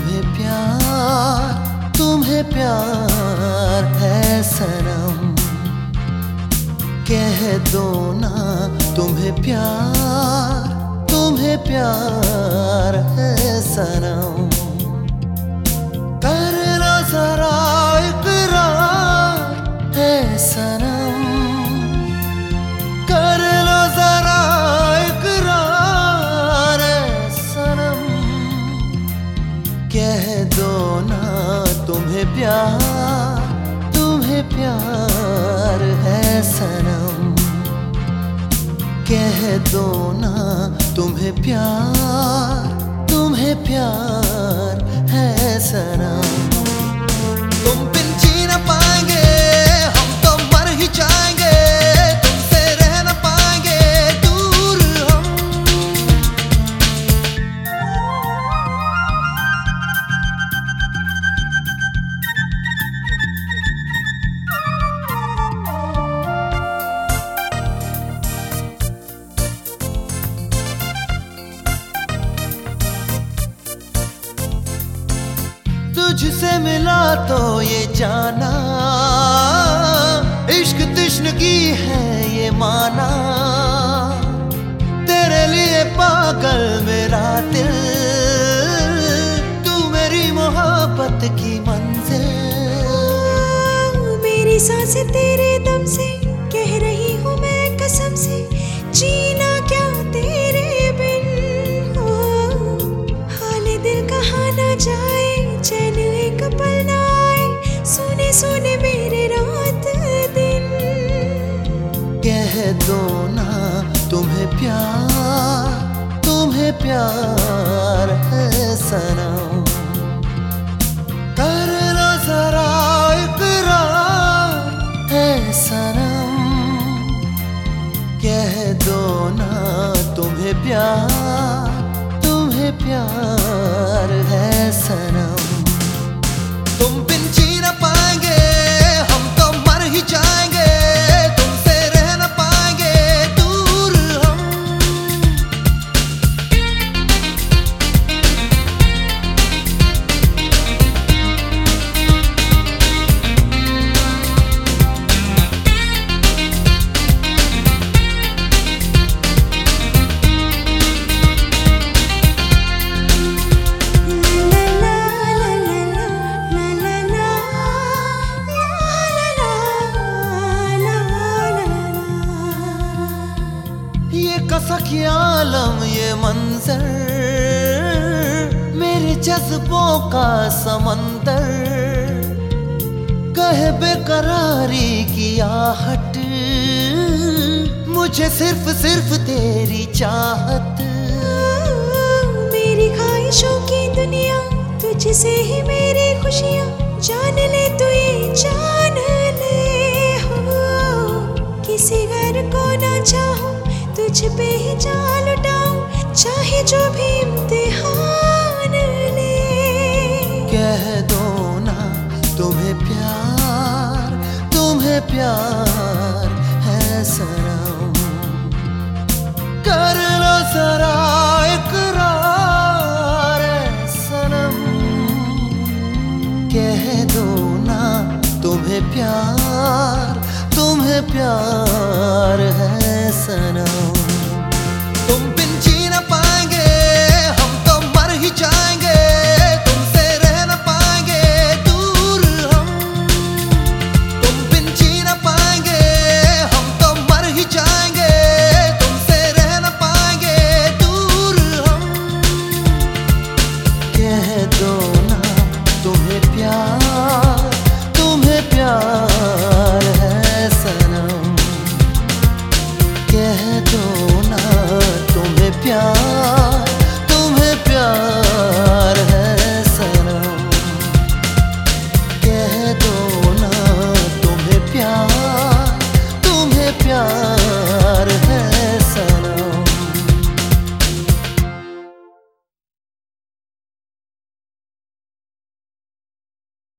तुम्हें प्यार तुम्हें प्यार है सनम। कह दो ना तुम्हें प्यार तुम्हें प्यार है सनम? कह दो ना तुम्हें प्यार तुम्हें प्यार है सनम। तुझसे मिला तो ये जाना। इश्क तृष्ण की है ये माना। तेरे लिए पागल मेरा दिल। तू मेरी मोहब्बत की मंजिल। मेरी सांस तेरे प्यार, तुम्हें प्यार है सनम कर लो जरा है सनम कह दो ना तुम्हें प्यार तुम्हें प्यार है सनम जज्बों का समंदर, कहे बेकरारी की आहट। मुझे सिर्फ़ सिर्फ़ तेरी चाहत। मेरी ख्वाहिशों की दुनिया, तुझसे ही मेरी खुशियाँ, जान ले तू ये, जान ले। हो, किसी घर को ना चाहो, तुझ पे ही जान लुटाऊं चाहे जो भी इम्तिहान कह दो ना, तुम्हें प्यार तुम्हें प्यार है सनम कर लो जरा इकरार सनम। कह दो ना, तुम्हें प्यार तुम्हें प्यार है सनम। कह दो ना तुम्हें प्यार तुम्हें प्यार है सनम। कह दो ना